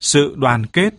sự đoàn kết.